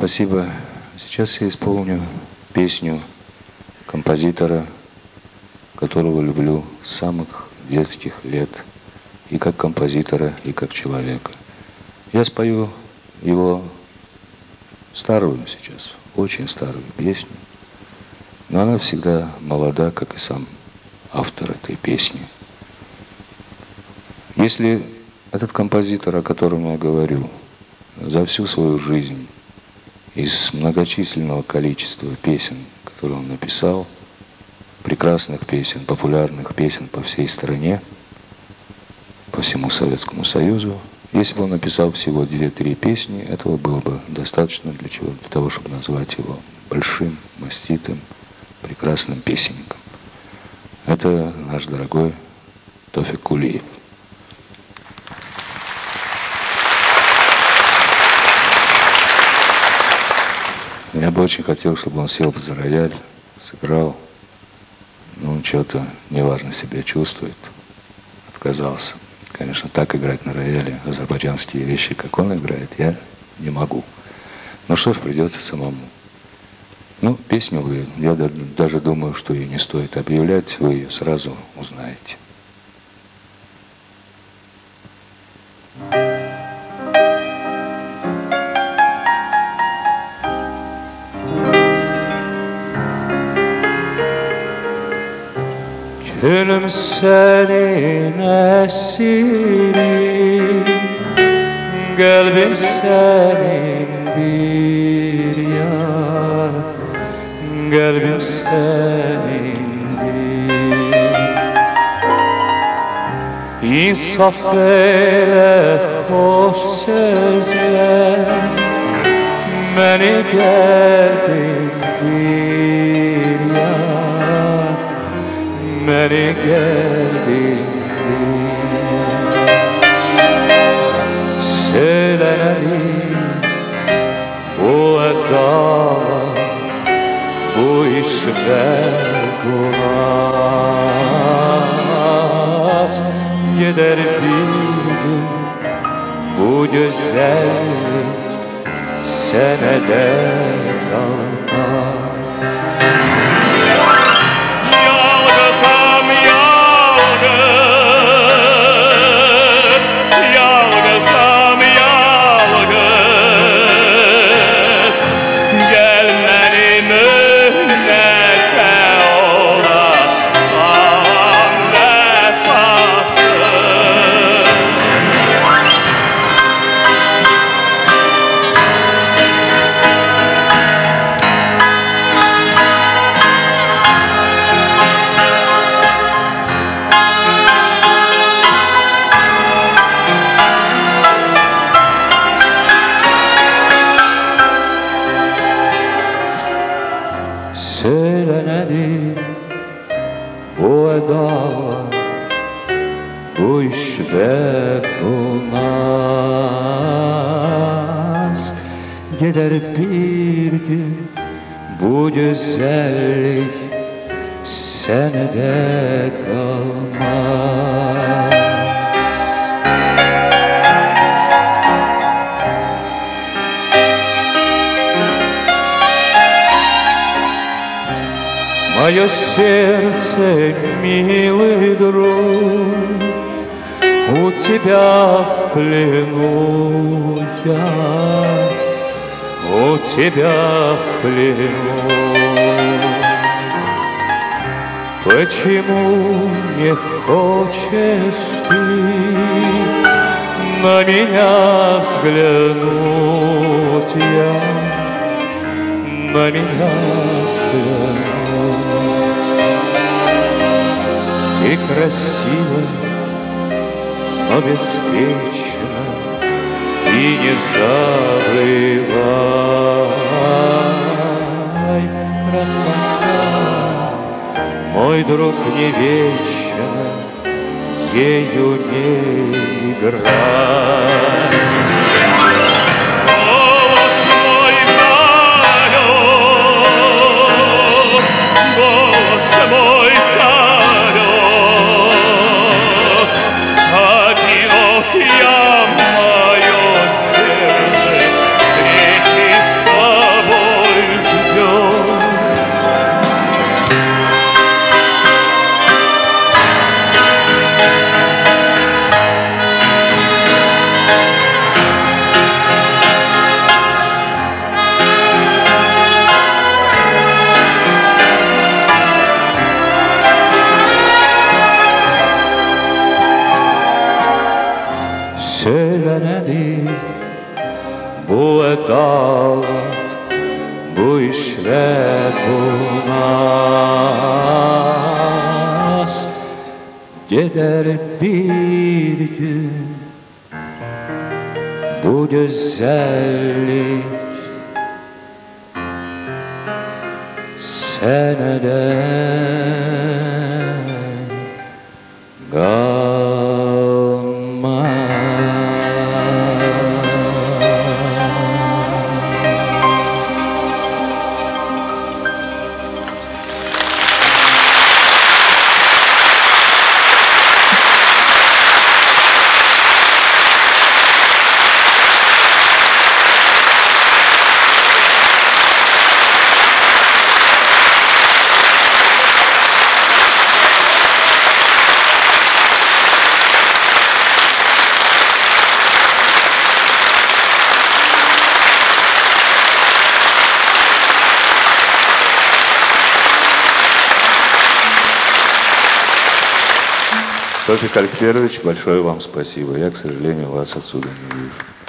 Спасибо. Сейчас я исполню песню композитора, которого люблю с самых детских лет, и как композитора, и как человека. Я спою его старую сейчас, очень старую песню, но она всегда молода, как и сам автор этой песни. Если этот композитор, о котором я говорю, за всю свою жизнь из многочисленного количества песен, которые он написал, прекрасных песен, популярных песен по всей стране, по всему Советскому Союзу. Если бы он написал всего две-три песни, этого было бы достаточно для, чего, для того, чтобы назвать его большим, маститым, прекрасным песенником. Это наш дорогой Тофик Кулиев. Я бы очень хотел, чтобы он сел за рояль, сыграл. Но он что-то неважно себя чувствует. Отказался. Конечно, так играть на рояле азербайджанские вещи, как он играет, я не могу. Ну что ж, придется самому. Ну, песню вы, я даже думаю, что ее не стоит объявлять, вы ее сразу узнаете. Gönlüm senin esiri Kalbim senindir yar. Kalbim senindir. İnsaf eyle hoş sözler. Beni derdindir Beni derdindir Söylenedir bu edalar Bu işler durmaz Gider bir gün bu güzellik senede kalmaz voice bu edalar Bu iş ve bulmaz. Gider bir gün bu güzellik senede kalmaz Мое сердце, милый друг, У тебя в плену я, У тебя в плену. Почему не хочешь ты на меня взглянуть я? на меня взглянуть. Ты красива, но беспечна, и не забывай красота. Мой друг не вечна, ею не играй. Голос bu edal bu işre bulmaz Gider bir gün bu güzellik senede God. Товфик Альферович, большое вам спасибо. Я, к сожалению, вас отсюда не вижу.